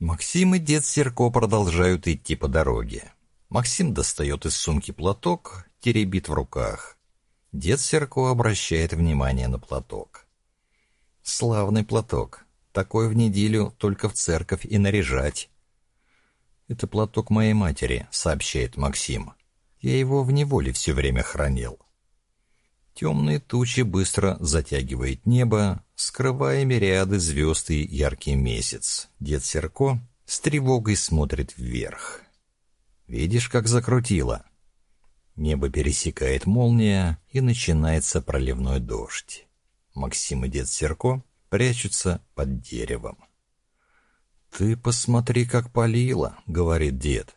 Максим и дед Серко продолжают идти по дороге. Максим достает из сумки платок, теребит в руках. Дед Серко обращает внимание на платок. Славный платок. Такой в неделю только в церковь и наряжать. «Это платок моей матери», — сообщает Максим. «Я его в неволе все время хранил». Темные тучи быстро затягивает небо, скрывая мириады звезд и яркий месяц. Дед Серко с тревогой смотрит вверх. «Видишь, как закрутило?» Небо пересекает молния, и начинается проливной дождь. Максим и дед Серко прячутся под деревом. «Ты посмотри, как палило», — говорит дед.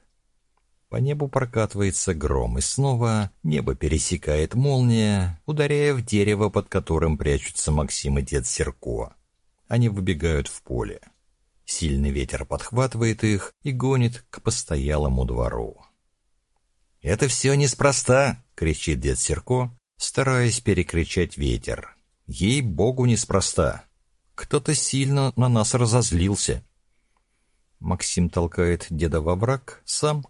По небу прокатывается гром, и снова небо пересекает молния, ударяя в дерево, под которым прячутся Максим и дед Серко. Они выбегают в поле. Сильный ветер подхватывает их и гонит к постоялому двору. «Это все неспроста!» — кричит дед Серко, стараясь перекричать ветер. «Ей-богу, неспроста! Кто-то сильно на нас разозлился!» Максим толкает деда во враг, сам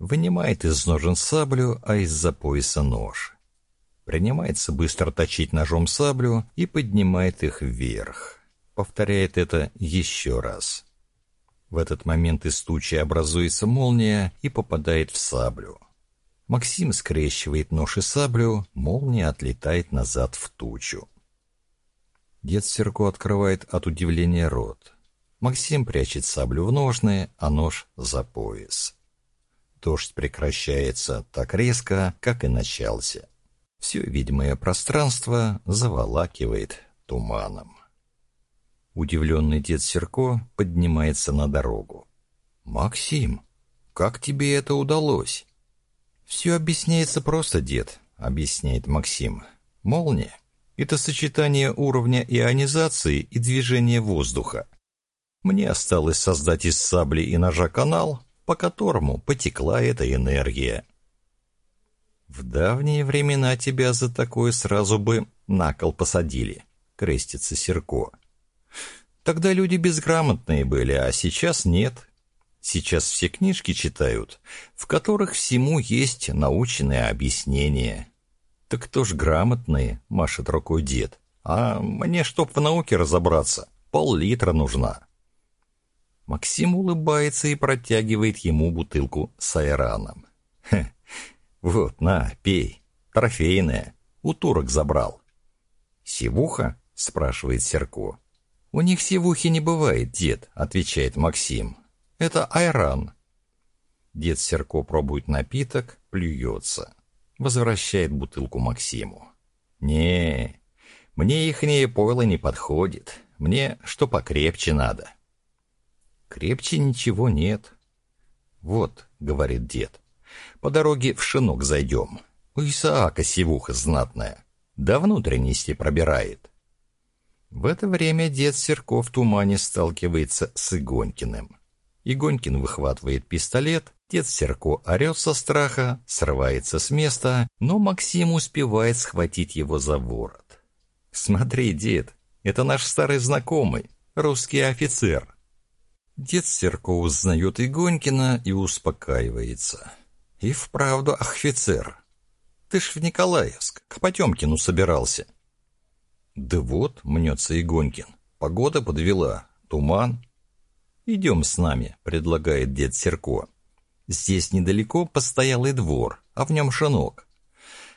вынимает из ножен саблю, а из-за пояса нож. Принимается быстро точить ножом саблю и поднимает их вверх. Повторяет это еще раз. В этот момент из тучи образуется молния и попадает в саблю. Максим скрещивает нож и саблю, молния отлетает назад в тучу. Дед Серко открывает от удивления рот. Максим прячет саблю в ножны, а нож за пояс. Дождь прекращается так резко, как и начался. Все видимое пространство заволакивает туманом. Удивленный дед Серко поднимается на дорогу. «Максим, как тебе это удалось?» «Все объясняется просто, дед», — объясняет Максим. «Молния — это сочетание уровня ионизации и движения воздуха. Мне осталось создать из сабли и ножа канал, по которому потекла эта энергия. В давние времена тебя за такое сразу бы на кол посадили, крестится Серко. Тогда люди безграмотные были, а сейчас нет. Сейчас все книжки читают, в которых всему есть научное объяснение. Так кто ж грамотные, машет рукой дед. А мне, чтоб в науке разобраться, пол-литра нужна. Максим улыбается и протягивает ему бутылку с айраном. Хе, вот, на, пей. Трофейная. У турок забрал. «Сивуха?» — спрашивает Серко. «У них сивухи не бывает, дед», — отвечает Максим. «Это айран». Дед Серко пробует напиток, плюется. Возвращает бутылку Максиму. «Не, мне ихнее пойло не подходит. Мне что покрепче надо». Крепче ничего нет. Вот, говорит дед, по дороге в шинок зайдем. У Исаака сивуха знатная. До внутренности пробирает. В это время дед Серко в тумане сталкивается с Игонькиным. Игонькин выхватывает пистолет, дед Серко орет со страха, срывается с места, но Максим успевает схватить его за ворот. «Смотри, дед, это наш старый знакомый, русский офицер». Дед Серко узнает Игонькина и успокаивается. И вправду офицер. Ты ж в Николаевск, к Потемкину собирался. Да вот, мнется Игонькин, погода подвела, туман. Идем с нами, предлагает дед Серко. Здесь недалеко постоялый двор, а в нем шинок.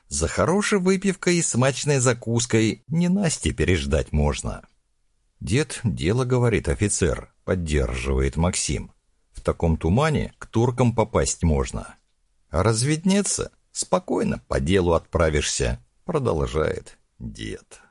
За хорошей выпивкой и смачной закуской не Насте переждать можно. Дед дело говорит офицер, поддерживает Максим. В таком тумане к туркам попасть можно. А разведнеться, спокойно по делу отправишься, продолжает дед.